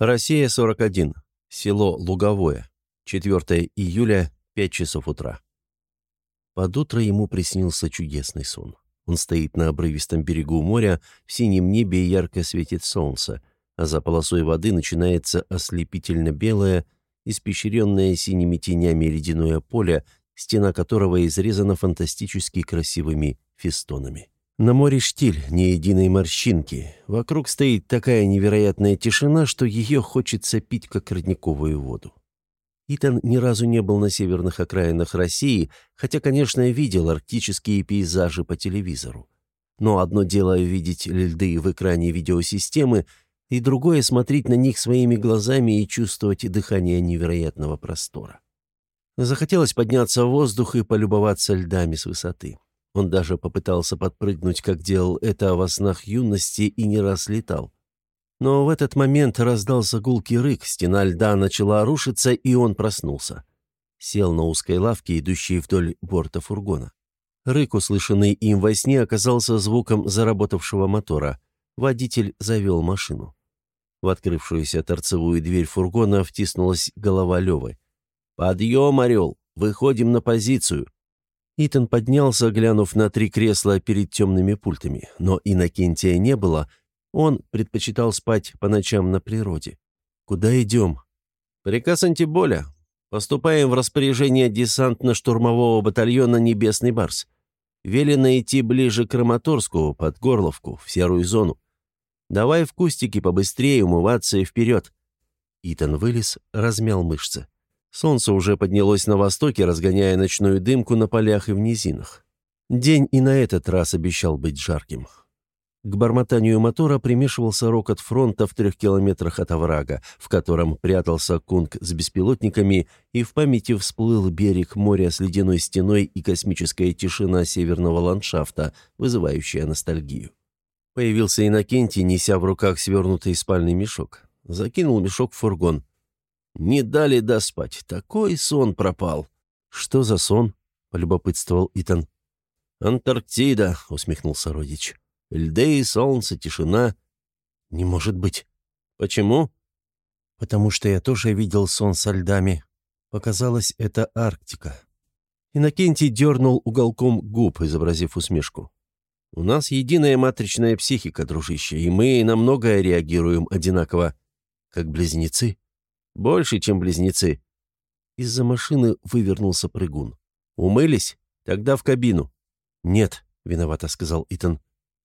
Россия-41. Село Луговое. 4 июля, 5 часов утра. Под утро ему приснился чудесный сон. Он стоит на обрывистом берегу моря, в синем небе ярко светит солнце, а за полосой воды начинается ослепительно белое, испещренное синими тенями ледяное поле, стена которого изрезана фантастически красивыми фестонами. На море штиль, ни единой морщинки. Вокруг стоит такая невероятная тишина, что ее хочется пить, как родниковую воду. Итан ни разу не был на северных окраинах России, хотя, конечно, видел арктические пейзажи по телевизору. Но одно дело видеть льды в экране видеосистемы, и другое — смотреть на них своими глазами и чувствовать дыхание невероятного простора. Захотелось подняться в воздух и полюбоваться льдами с высоты. Он даже попытался подпрыгнуть, как делал это во снах юности, и не раз летал. Но в этот момент раздался гулкий рык, стена льда начала рушиться, и он проснулся. Сел на узкой лавке, идущей вдоль борта фургона. Рык, услышанный им во сне, оказался звуком заработавшего мотора. Водитель завел машину. В открывшуюся торцевую дверь фургона втиснулась голова Левы. «Подъем, орел! Выходим на позицию!» Итан поднялся, глянув на три кресла перед темными пультами. Но Иннокентия не было. Он предпочитал спать по ночам на природе. «Куда идем?» «Приказ антиболя. Поступаем в распоряжение десантно-штурмового батальона «Небесный Барс». Велено идти ближе к Краматорску, под Горловку, в серую зону. Давай в кустики побыстрее умываться и вперед». Итан вылез, размял мышцы. Солнце уже поднялось на востоке, разгоняя ночную дымку на полях и в низинах. День и на этот раз обещал быть жарким. К бормотанию мотора примешивался рокот фронта в трех километрах от оврага, в котором прятался кунг с беспилотниками, и в памяти всплыл берег моря с ледяной стеной и космическая тишина северного ландшафта, вызывающая ностальгию. Появился Иннокентий, неся в руках свернутый спальный мешок. Закинул мешок в фургон. Не дали доспать. Такой сон пропал. Что за сон? полюбопытствовал Итан. Антарктида, усмехнулся родич. Льды, и солнце, тишина. Не может быть. Почему? Потому что я тоже видел сон со льдами. Показалось, это Арктика. Иннокентий дернул уголком губ, изобразив усмешку. «У нас единая матричная психика, дружище, и мы на многое реагируем одинаково. Как близнецы?» Больше, чем близнецы. Из-за машины вывернулся прыгун. Умылись? Тогда в кабину. Нет, виновато сказал Итан.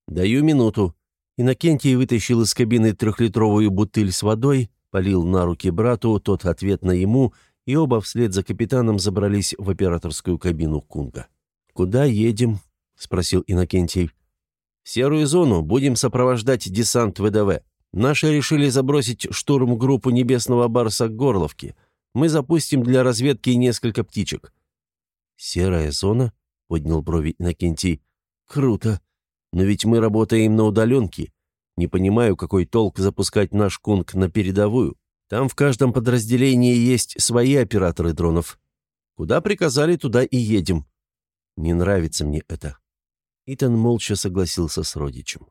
Даю минуту. Иннокентий вытащил из кабины трехлитровую бутыль с водой, полил на руки брату, тот ответно ему, и оба вслед за капитаном забрались в операторскую кабину Кунга. «Куда едем?» — спросил Иннокентий. «В серую зону. Будем сопровождать десант ВДВ. Наши решили забросить штурм-группу Небесного Барса к Горловке. Мы запустим для разведки несколько птичек». «Серая зона?» — поднял брови Иннокентий. «Круто. Но ведь мы работаем на удаленке. Не понимаю, какой толк запускать наш кунг на передовую. Там в каждом подразделении есть свои операторы дронов. Куда приказали, туда и едем. Не нравится мне это». Итан молча согласился с родичем.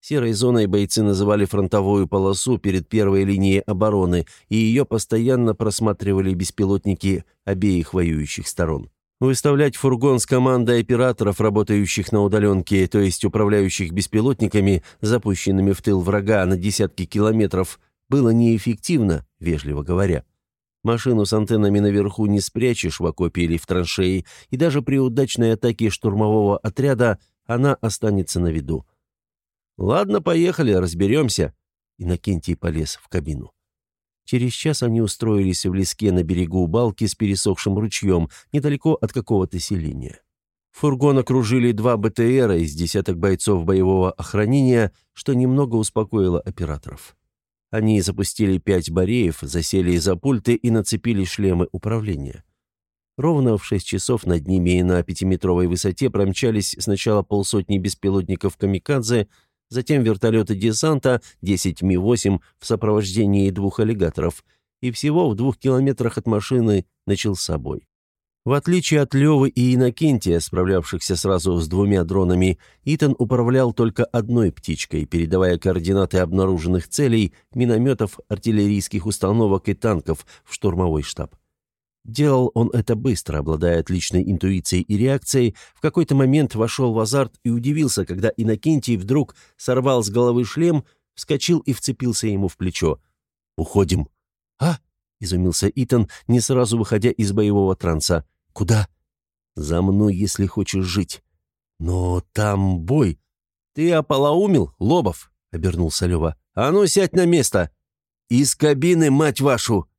Серой зоной бойцы называли фронтовую полосу перед первой линией обороны, и ее постоянно просматривали беспилотники обеих воюющих сторон. Выставлять фургон с командой операторов, работающих на удаленке, то есть управляющих беспилотниками, запущенными в тыл врага на десятки километров, было неэффективно, вежливо говоря. Машину с антеннами наверху не спрячешь в окопе или в траншеи, и даже при удачной атаке штурмового отряда она останется на виду. «Ладно, поехали, разберемся». Иннокентий полез в кабину. Через час они устроились в леске на берегу балки с пересохшим ручьем, недалеко от какого-то селения. Фургон окружили два БТРа из десяток бойцов боевого охранения, что немного успокоило операторов. Они запустили пять бареев, засели за пульты и нацепили шлемы управления. Ровно в шесть часов над ними и на пятиметровой высоте промчались сначала полсотни беспилотников «Камикадзе», затем вертолеты десанта 10 Ми-8 в сопровождении двух аллигаторов, и всего в двух километрах от машины начался бой. В отличие от Левы и Иннокентия, справлявшихся сразу с двумя дронами, Итан управлял только одной птичкой, передавая координаты обнаруженных целей, минометов, артиллерийских установок и танков в штурмовой штаб. Делал он это быстро, обладая отличной интуицией и реакцией, в какой-то момент вошел в азарт и удивился, когда Иннокентий вдруг сорвал с головы шлем, вскочил и вцепился ему в плечо. «Уходим». «А?» — изумился Итан, не сразу выходя из боевого транса. «Куда?» «За мной, если хочешь жить». «Но там бой». «Ты ополоумил, Лобов?» — обернулся Лева. «А ну, сядь на место!» «Из кабины, мать вашу!»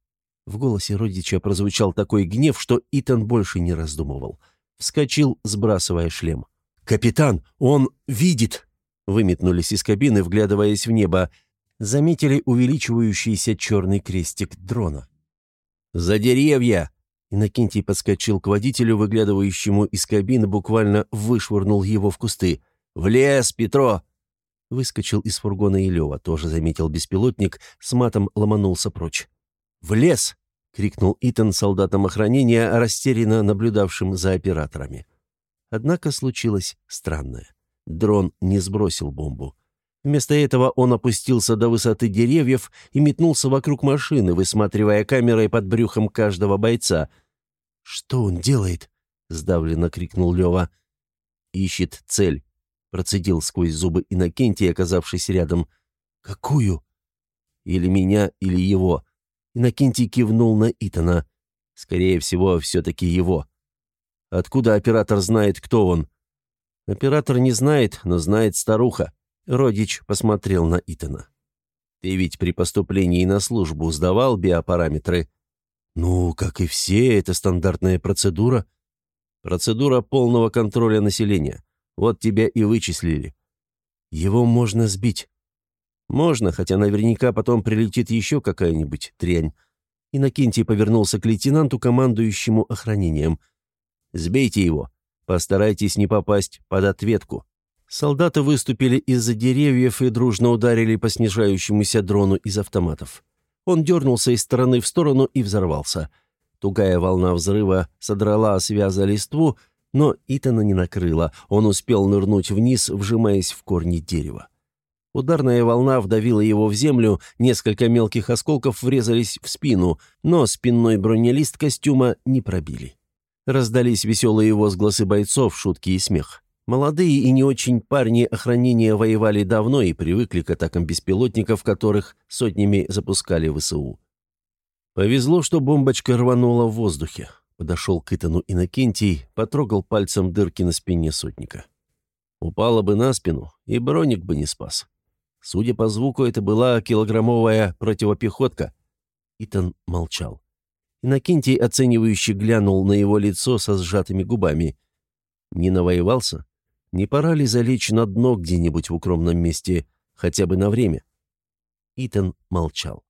В голосе родича прозвучал такой гнев, что Итан больше не раздумывал. Вскочил, сбрасывая шлем. «Капитан, он видит!» Выметнулись из кабины, вглядываясь в небо. Заметили увеличивающийся черный крестик дрона. «За деревья!» Иннокентий подскочил к водителю, выглядывающему из кабины, буквально вышвырнул его в кусты. «В лес, Петро!» Выскочил из фургона и Лева, тоже заметил беспилотник, с матом ломанулся прочь. «В лес!» — крикнул Итан солдатам охранения, растерянно наблюдавшим за операторами. Однако случилось странное. Дрон не сбросил бомбу. Вместо этого он опустился до высоты деревьев и метнулся вокруг машины, высматривая камерой под брюхом каждого бойца. «Что он делает?» — сдавленно крикнул Лева. «Ищет цель», — процедил сквозь зубы Иннокентий, оказавшись рядом. «Какую?» «Или меня, или его». Иннокентий кивнул на Итана. «Скорее всего, все-таки его». «Откуда оператор знает, кто он?» «Оператор не знает, но знает старуха». Родич посмотрел на Итана. «Ты ведь при поступлении на службу сдавал биопараметры?» «Ну, как и все, это стандартная процедура». «Процедура полного контроля населения. Вот тебя и вычислили». «Его можно сбить». «Можно, хотя наверняка потом прилетит еще какая-нибудь трень». Иннокентий повернулся к лейтенанту, командующему охранением. «Сбейте его. Постарайтесь не попасть под ответку». Солдаты выступили из-за деревьев и дружно ударили по снижающемуся дрону из автоматов. Он дернулся из стороны в сторону и взорвался. Тугая волна взрыва содрала с вяза листву, но Итана не накрыла. Он успел нырнуть вниз, вжимаясь в корни дерева. Ударная волна вдавила его в землю, несколько мелких осколков врезались в спину, но спинной бронелист костюма не пробили. Раздались веселые возгласы бойцов, шутки и смех. Молодые и не очень парни охранения воевали давно и привыкли к атакам беспилотников, которых сотнями запускали в ВСУ. Повезло, что бомбочка рванула в воздухе. Подошел к Итану Иннокентий, потрогал пальцем дырки на спине сотника. Упала бы на спину, и броник бы не спас. Судя по звуку, это была килограммовая противопехотка. Итан молчал. Иннокентий оценивающе глянул на его лицо со сжатыми губами. Не навоевался? Не пора ли залечь на дно где-нибудь в укромном месте, хотя бы на время? Итан молчал.